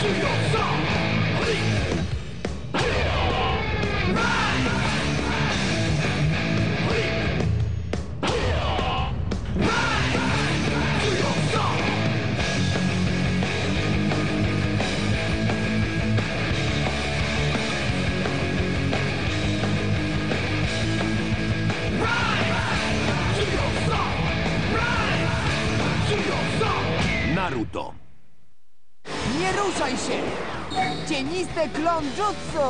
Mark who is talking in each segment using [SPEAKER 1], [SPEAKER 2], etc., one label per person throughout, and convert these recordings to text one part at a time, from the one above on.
[SPEAKER 1] Naruto.
[SPEAKER 2] Cieniste klon jutsu!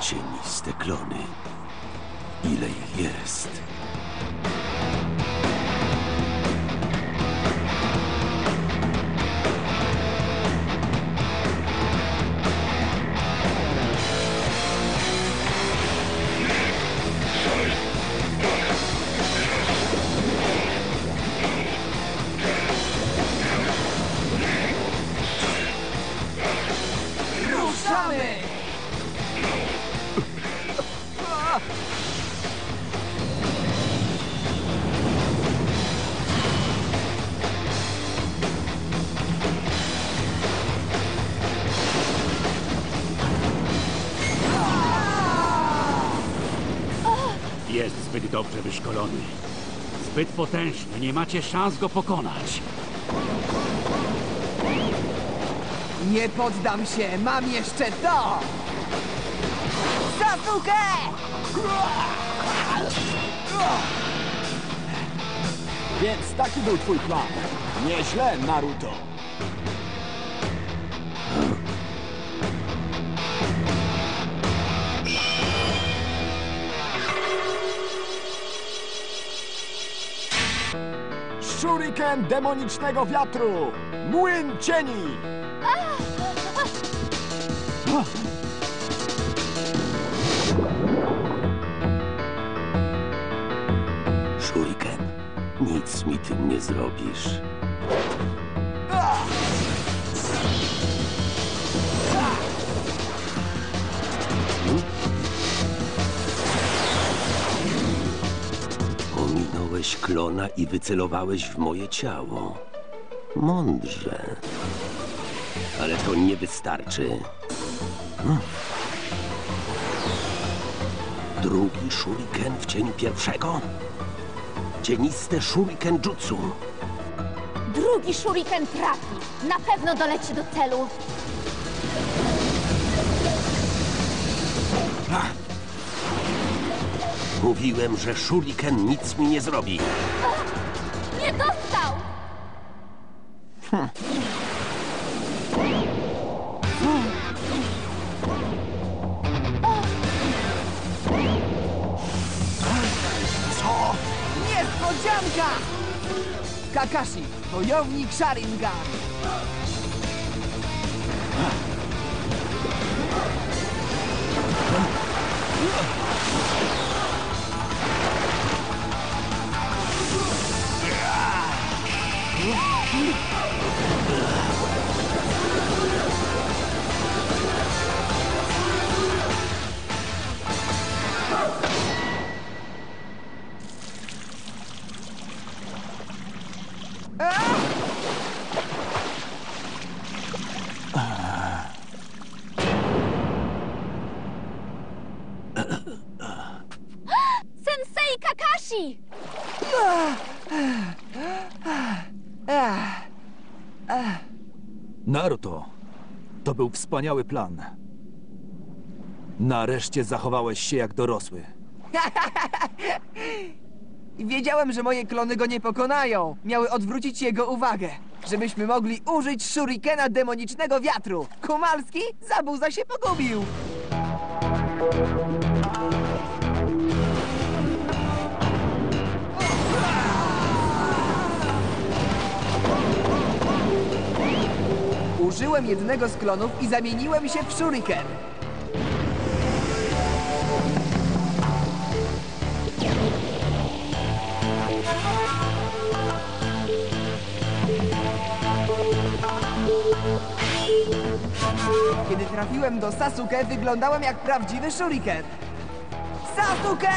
[SPEAKER 1] Cieniste klony. Ile ich jest?
[SPEAKER 3] Dobrze wyszkolony. Zbyt potężny, nie macie szans go pokonać.
[SPEAKER 2] Nie poddam się, mam jeszcze to! Sasuke!
[SPEAKER 4] Więc taki był twój plan. Nieźle, Naruto. Demonicznego wiatru! Młyn cieni!
[SPEAKER 1] Shuriken. Nic mi tym nie zrobisz. Ominąłeś klona i wycelowałeś w moje ciało. Mądrze. Ale to nie wystarczy. Hmm. Drugi shuriken w cieniu pierwszego? Cieniste shuriken jutsu.
[SPEAKER 5] Drugi shuriken trafi. Na pewno doleci do celu.
[SPEAKER 1] Mówiłem, że shuriken nic mi nie zrobi.
[SPEAKER 5] Nie dostał!
[SPEAKER 2] Niespodzianka! Kakashi, wojownik Sharingan!
[SPEAKER 5] Sensei
[SPEAKER 4] był wspaniały plan. Nareszcie zachowałeś się jak dorosły.
[SPEAKER 2] Wiedziałem, że moje klony go nie pokonają. Miały odwrócić jego uwagę, żebyśmy mogli użyć shurikena demonicznego wiatru. Kumalski zabuza się pogubił. Użyłem jednego z klonów i zamieniłem się w shuriken. Kiedy trafiłem do Sasuke, wyglądałem jak prawdziwy shuriken. Sasuke!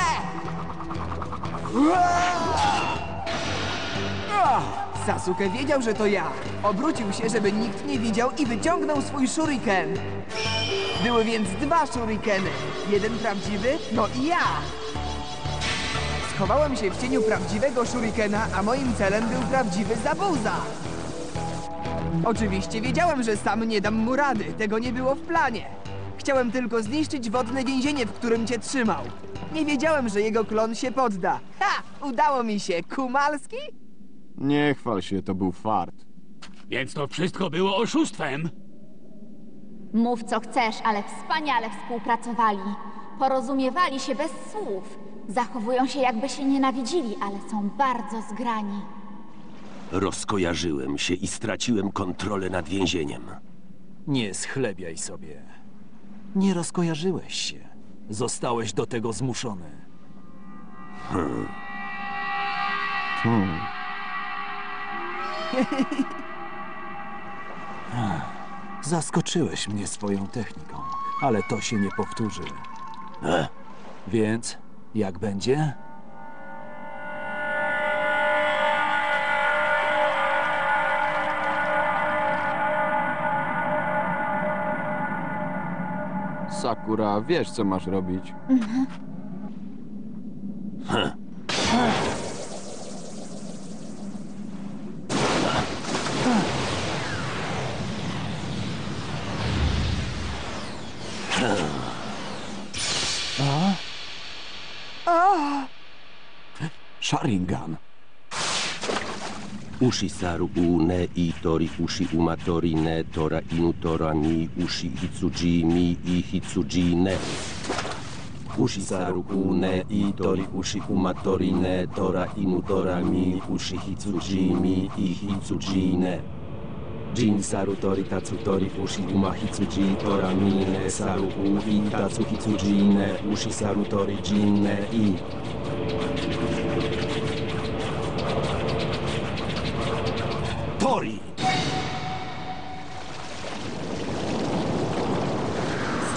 [SPEAKER 2] Sasuke wiedział, że to ja. Obrócił się, żeby nikt nie widział i wyciągnął swój shuriken. Były więc dwa shurikeny. Jeden prawdziwy, no i ja. Schowałem się w cieniu prawdziwego shurikena, a moim celem był prawdziwy Zabuza. Oczywiście wiedziałem, że sam nie dam mu rady. Tego nie było w planie. Chciałem tylko zniszczyć wodne więzienie, w którym cię trzymał. Nie wiedziałem, że jego klon się podda. Ha! Udało mi się. Kumalski?
[SPEAKER 4] Nie chwal się, to był fart.
[SPEAKER 3] Więc to wszystko było oszustwem.
[SPEAKER 5] Mów co chcesz, ale wspaniale współpracowali. Porozumiewali się bez słów. Zachowują się jakby się nienawidzili, ale są bardzo zgrani.
[SPEAKER 1] Rozkojarzyłem się i straciłem kontrolę nad więzieniem.
[SPEAKER 6] Nie schlebiaj sobie. Nie rozkojarzyłeś się. Zostałeś do tego zmuszony. Zaskoczyłeś mnie swoją techniką, ale to się nie powtórzy. Więc jak będzie?
[SPEAKER 4] Sakura, wiesz co masz robić.
[SPEAKER 6] Sharingan.
[SPEAKER 1] Ushisaru une i tori ushi umatori ne tora inu tora ni ushi hitsuji mi i hitsuji ne. Ushisaru une i tori ushi umatori ne tora inu tora mi ushi hitsuji mi i hitsuji ne. Jin saru tori tatsu tori ushi uma hitsuji tora mi ne saru u i tatsu hitsuji ne ushi saru tori jin ne i.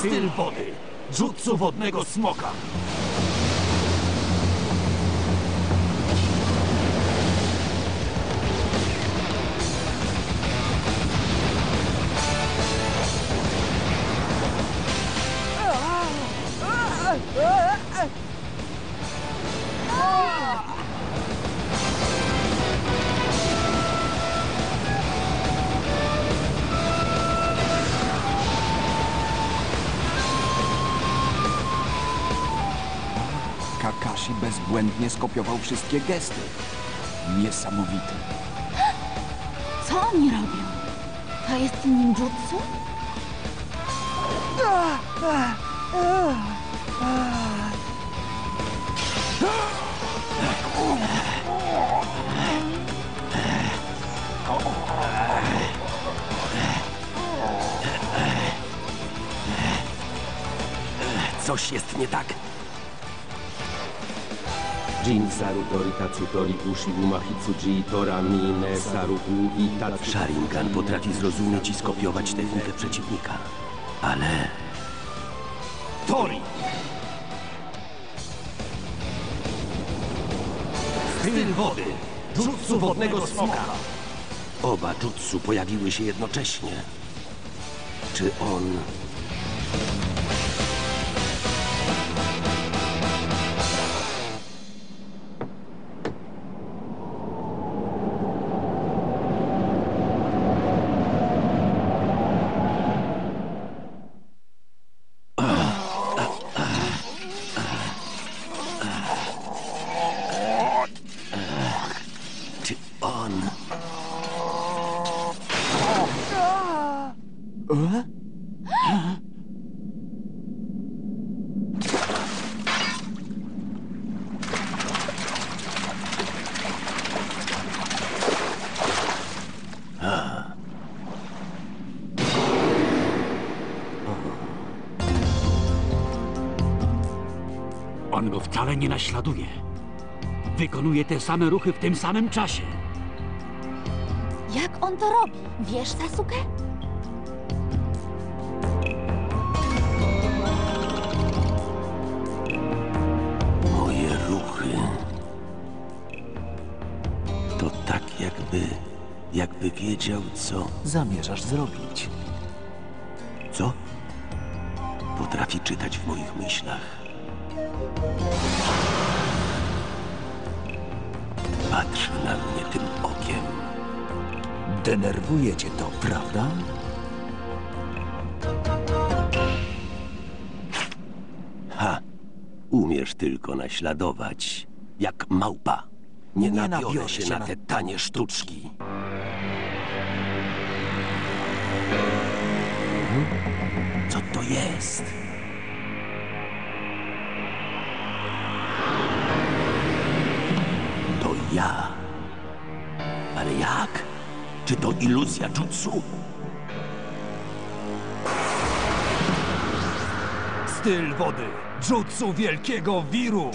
[SPEAKER 6] Styl wody. Jutsu wodnego smoka.
[SPEAKER 4] Skopiował wszystkie gesty. Niesamowite.
[SPEAKER 5] Co oni robią? To jest ninjutsu?
[SPEAKER 1] Coś jest nie tak. Jin saru tori tatsu tori ushi uma hitsuji tora mine saru u i tatsu. Sharingan potrafi zrozumieć i skopiować technikę przeciwnika. Ale
[SPEAKER 6] Tori! Styl wody. Jutsu wodnego smoka.
[SPEAKER 1] oba jutsu pojawiły się jednocześnie. Czy on...
[SPEAKER 3] nie naśladuje. Wykonuje te same ruchy w tym samym czasie.
[SPEAKER 5] Jak on to robi? Wiesz, Sasuke?
[SPEAKER 1] Moje ruchy to tak jakby Jakby wiedział co.
[SPEAKER 6] Zamierzasz zrobić.
[SPEAKER 1] Co? Potrafi czytać w moich myślach. Patrzy na mnie tym okiem.
[SPEAKER 6] Denerwuje cię to, prawda?
[SPEAKER 1] Ha! Umiesz tylko naśladować. Jak małpa. Nie,
[SPEAKER 6] Nie
[SPEAKER 1] nabiorę
[SPEAKER 6] nabiorę
[SPEAKER 1] się
[SPEAKER 6] się
[SPEAKER 1] na te tanie sztuczki. Hmm? Co to jest? Ja. Ale jak? Czy to iluzja jutsu?
[SPEAKER 6] Styl wody. Jutsu wielkiego wiru.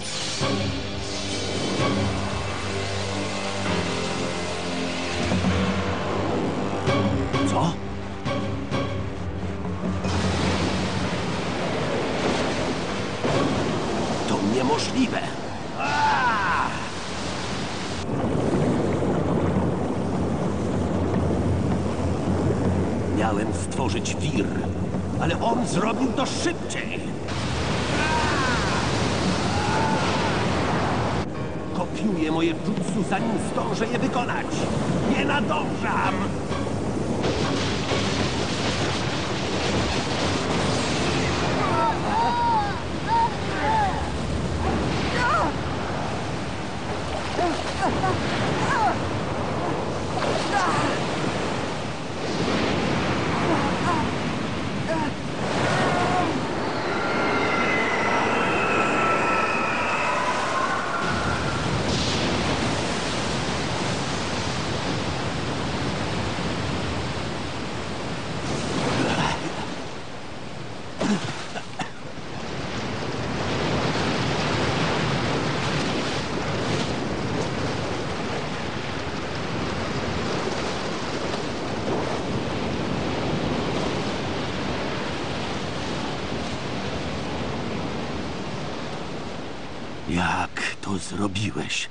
[SPEAKER 1] Zrobiłeś?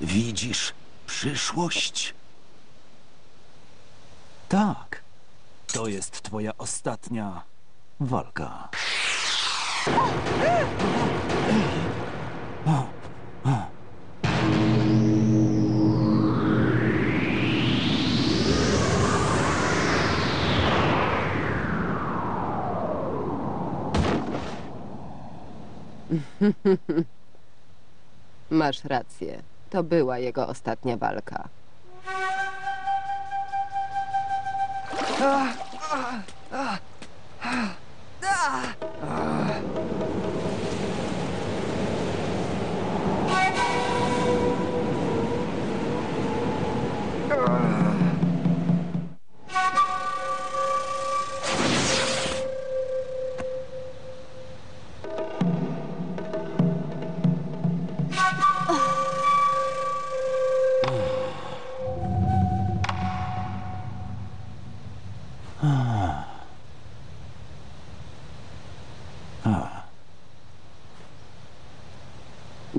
[SPEAKER 1] Widzisz przyszłość?
[SPEAKER 6] Tak. To jest twoja ostatnia walka.
[SPEAKER 7] Masz rację. To była jego ostatnia walka.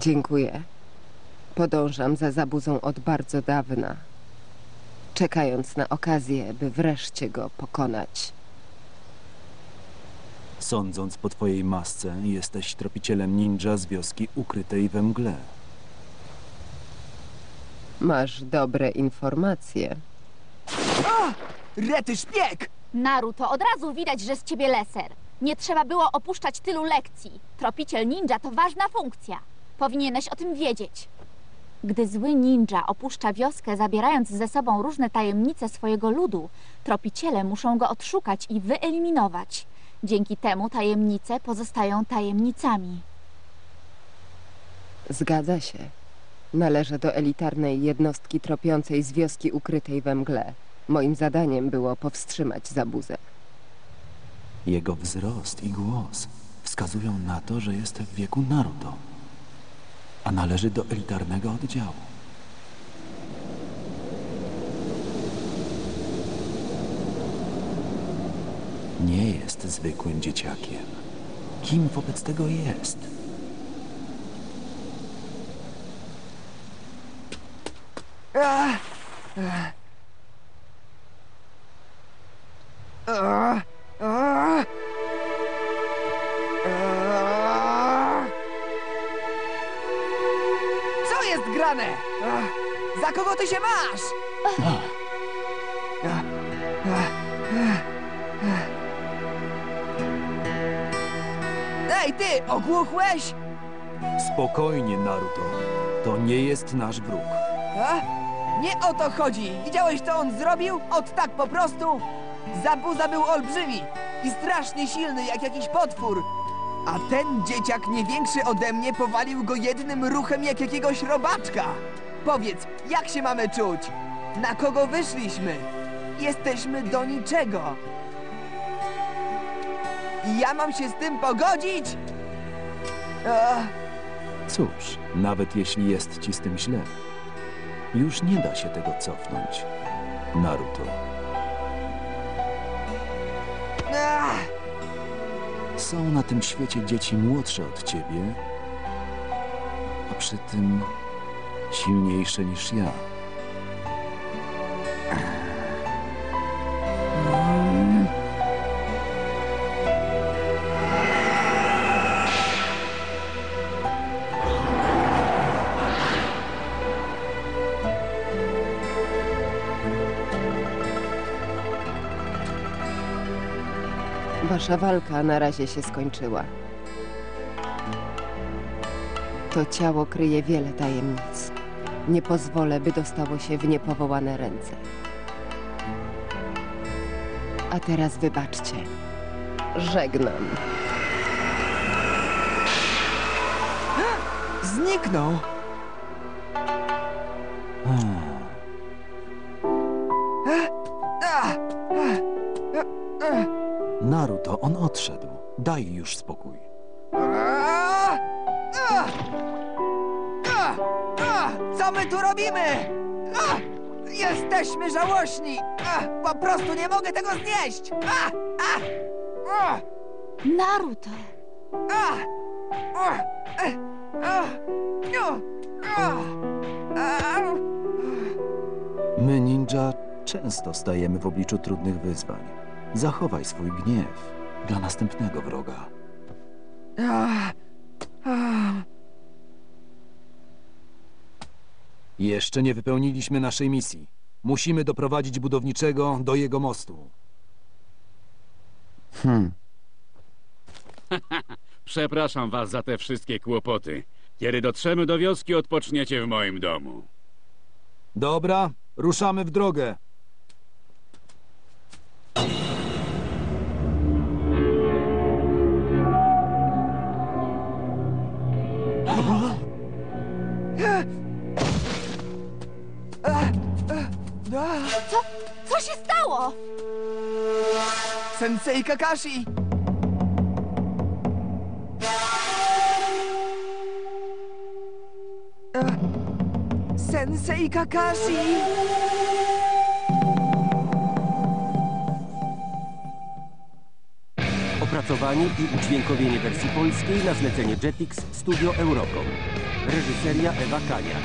[SPEAKER 7] Dziękuję. Podążam za zabuzą od bardzo dawna, czekając na okazję, by wreszcie go pokonać.
[SPEAKER 6] Sądząc po twojej masce, jesteś tropicielem ninja z wioski ukrytej we mgle.
[SPEAKER 7] Masz dobre informacje.
[SPEAKER 2] Rety szpieg!
[SPEAKER 5] Naruto, od razu widać, że z ciebie leser. Nie trzeba było opuszczać tylu lekcji. Tropiciel ninja to ważna funkcja. Powinieneś o tym wiedzieć. Gdy zły ninja opuszcza wioskę, zabierając ze sobą różne tajemnice swojego ludu, tropiciele muszą go odszukać i wyeliminować. Dzięki temu tajemnice pozostają tajemnicami.
[SPEAKER 7] Zgadza się. Należę do elitarnej jednostki tropiącej z wioski ukrytej we mgle. Moim zadaniem było powstrzymać zabuzę.
[SPEAKER 6] Jego wzrost i głos wskazują na to, że jest w wieku Naruto, a należy do elitarnego oddziału. Nie jest zwykłym dzieciakiem. Kim wobec tego jest?
[SPEAKER 2] Ach, kogo ty się masz? Ej, ty, ogłuchłeś?
[SPEAKER 6] Spokojnie, Naruto. To nie jest nasz wróg.
[SPEAKER 2] A? Nie o to chodzi. Widziałeś, co on zrobił? Od tak po prostu? Zabuza był olbrzymi i strasznie silny, jak jakiś potwór. A ten dzieciak nie większy ode mnie powalił go jednym ruchem jak jakiegoś robaczka. Powiedz, jak się mamy czuć? Na kogo wyszliśmy? Jesteśmy do niczego. I ja mam się z tym pogodzić? Ach.
[SPEAKER 6] Cóż, nawet jeśli jest ci z tym źle, już nie da się tego cofnąć. Naruto.
[SPEAKER 2] Ach.
[SPEAKER 6] Są na tym świecie dzieci młodsze od ciebie, a przy tym silniejsze niż ja.
[SPEAKER 7] Wasza walka na razie się skończyła. To ciało kryje wiele tajemnic. Nie pozwolę, by dostało się w niepowołane ręce. A teraz wybaczcie. Żegnam.
[SPEAKER 2] Zniknął.
[SPEAKER 6] Naruto, on odszedł. Daj już spokój.
[SPEAKER 2] Co my tu robimy? A! Jesteśmy żałośni! A! Po prostu nie mogę tego znieść! A! A! A!
[SPEAKER 5] Naruto!
[SPEAKER 2] A! A! A! A! A!
[SPEAKER 6] My, ninja, często stajemy w obliczu trudnych wyzwań. Zachowaj swój gniew dla następnego wroga.
[SPEAKER 2] A! A!
[SPEAKER 6] Jeszcze nie wypełniliśmy naszej misji. Musimy doprowadzić budowniczego do jego mostu.
[SPEAKER 3] Przepraszam was za te wszystkie kłopoty. Kiedy dotrzemy do wioski, odpoczniecie w moim domu.
[SPEAKER 6] Dobra, ruszamy w drogę.
[SPEAKER 5] Co? Co się stało?
[SPEAKER 2] Sensei Kakashi! E, Sensei Kakashi!
[SPEAKER 1] Opracowanie i udźwiękowienie wersji polskiej na zlecenie Jetix Studio Eurocom. Reżyseria Ewa Kania.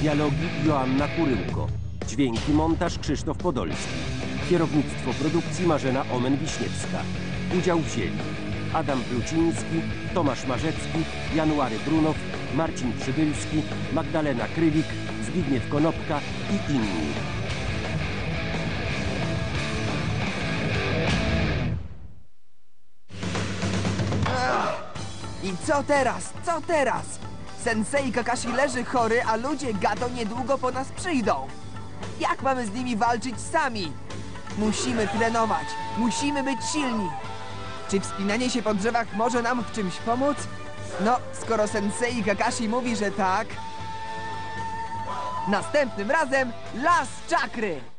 [SPEAKER 1] Dialogi Joanna Kuryłko. Dźwięki montaż Krzysztof Podolski. Kierownictwo produkcji Marzena Omen-Wiśniewska. Udział wzięli Adam Pluciński, Tomasz Marzecki, January Brunow, Marcin Przybylski, Magdalena Krylik, Zbigniew Konopka i inni.
[SPEAKER 2] I co teraz? Co teraz? Sensei Kakashi leży chory, a ludzie Gato niedługo po nas przyjdą. Jak mamy z nimi walczyć sami? Musimy trenować. Musimy być silni. Czy wspinanie się po drzewach może nam w czymś pomóc? No, skoro Sensei Kakashi mówi, że tak... Następnym razem Las Czakry!